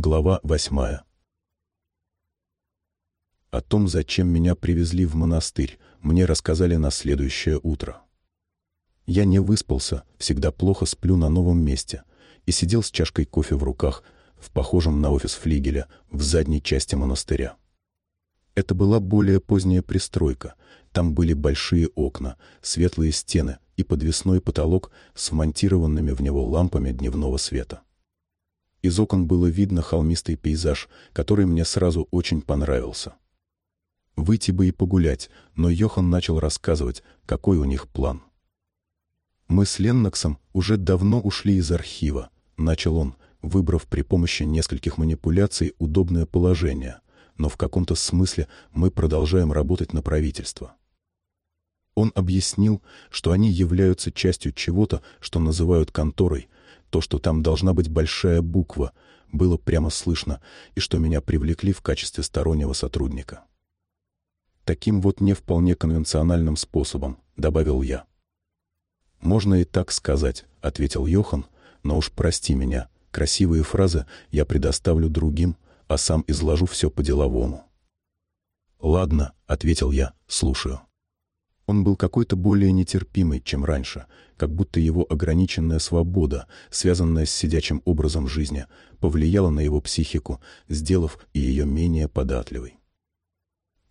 Глава восьмая. О том, зачем меня привезли в монастырь, мне рассказали на следующее утро. Я не выспался, всегда плохо сплю на новом месте, и сидел с чашкой кофе в руках в похожем на офис флигеля в задней части монастыря. Это была более поздняя пристройка. Там были большие окна, светлые стены и подвесной потолок с вмонтированными в него лампами дневного света. Из окон было видно холмистый пейзаж, который мне сразу очень понравился. Выйти бы и погулять, но Йохан начал рассказывать, какой у них план. «Мы с Ленноксом уже давно ушли из архива», — начал он, выбрав при помощи нескольких манипуляций удобное положение, но в каком-то смысле мы продолжаем работать на правительство. Он объяснил, что они являются частью чего-то, что называют конторой, то, что там должна быть большая буква, было прямо слышно, и что меня привлекли в качестве стороннего сотрудника. Таким вот не вполне конвенциональным способом, добавил я. «Можно и так сказать», — ответил Йохан, «но уж прости меня, красивые фразы я предоставлю другим, а сам изложу все по-деловому». «Ладно», — ответил я, — «слушаю». Он был какой-то более нетерпимый, чем раньше, как будто его ограниченная свобода, связанная с сидячим образом жизни, повлияла на его психику, сделав ее менее податливой.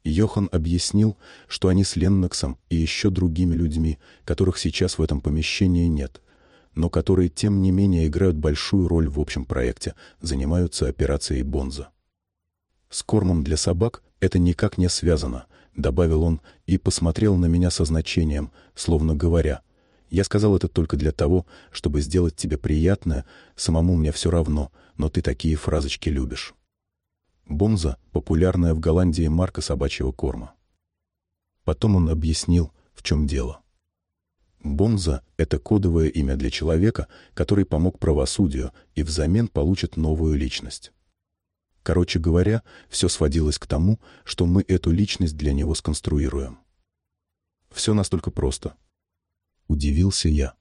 Йохан объяснил, что они с Ленноксом и еще другими людьми, которых сейчас в этом помещении нет, но которые тем не менее играют большую роль в общем проекте, занимаются операцией Бонза. С кормом для собак это никак не связано — добавил он и посмотрел на меня со значением, словно говоря, «Я сказал это только для того, чтобы сделать тебе приятное, самому мне все равно, но ты такие фразочки любишь». Бонза — популярная в Голландии марка собачьего корма. Потом он объяснил, в чем дело. Бонза — это кодовое имя для человека, который помог правосудию и взамен получит новую личность. Короче говоря, все сводилось к тому, что мы эту личность для него сконструируем. Все настолько просто. Удивился я.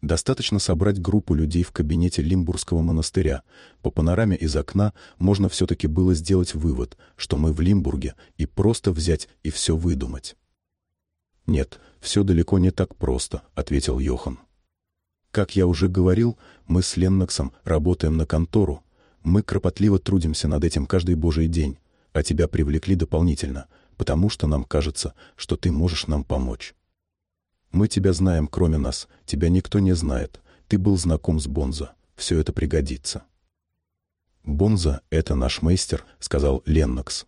Достаточно собрать группу людей в кабинете Лимбургского монастыря. По панораме из окна можно все-таки было сделать вывод, что мы в Лимбурге, и просто взять и все выдумать. «Нет, все далеко не так просто», — ответил Йохан. «Как я уже говорил, мы с Ленноксом работаем на контору, мы кропотливо трудимся над этим каждый божий день, а тебя привлекли дополнительно, потому что нам кажется, что ты можешь нам помочь. Мы тебя знаем, кроме нас, тебя никто не знает. Ты был знаком с Бонза. Все это пригодится. «Бонза — это наш мейстер», — сказал Леннокс.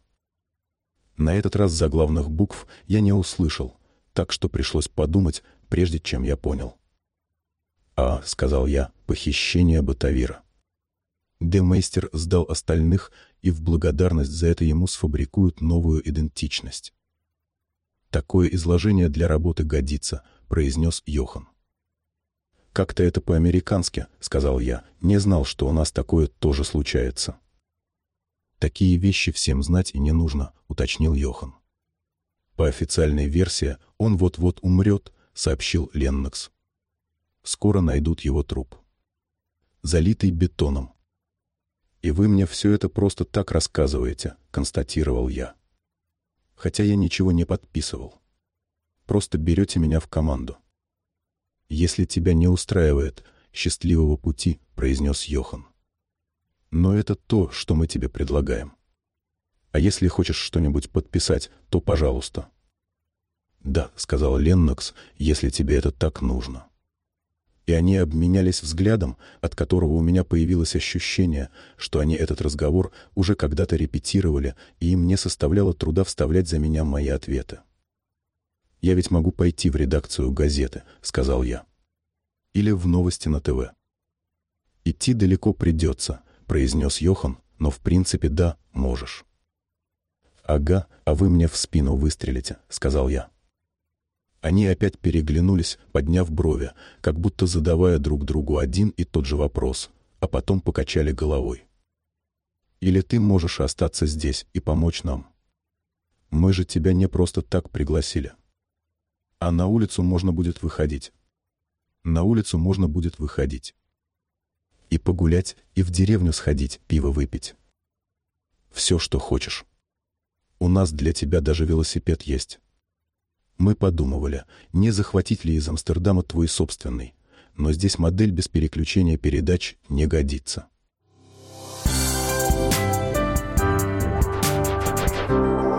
На этот раз заглавных букв я не услышал, так что пришлось подумать, прежде чем я понял. «А», — сказал я, — «похищение Батавира». Демейстер сдал остальных, и в благодарность за это ему сфабрикуют новую идентичность. «Такое изложение для работы годится», — произнес Йохан. «Как-то это по-американски», — сказал я. «Не знал, что у нас такое тоже случается». «Такие вещи всем знать и не нужно», — уточнил Йохан. «По официальной версии он вот-вот умрет», — сообщил Леннокс. «Скоро найдут его труп. Залитый бетоном, «И вы мне все это просто так рассказываете», — констатировал я. Хотя я ничего не подписывал. Просто берете меня в команду. «Если тебя не устраивает, счастливого пути», — произнес Йохан. «Но это то, что мы тебе предлагаем. А если хочешь что-нибудь подписать, то пожалуйста». «Да», — сказал Леннокс, — «если тебе это так нужно» и они обменялись взглядом, от которого у меня появилось ощущение, что они этот разговор уже когда-то репетировали, и им не составляло труда вставлять за меня мои ответы. «Я ведь могу пойти в редакцию газеты», — сказал я. «Или в новости на ТВ». «Идти далеко придется», — произнес Йохан, «но в принципе да, можешь». «Ага, а вы мне в спину выстрелите», — сказал я. Они опять переглянулись, подняв брови, как будто задавая друг другу один и тот же вопрос, а потом покачали головой. «Или ты можешь остаться здесь и помочь нам? Мы же тебя не просто так пригласили. А на улицу можно будет выходить. На улицу можно будет выходить. И погулять, и в деревню сходить, пиво выпить. Все, что хочешь. У нас для тебя даже велосипед есть. Мы подумывали, не захватить ли из Амстердама твой собственный, но здесь модель без переключения передач не годится. Thank you.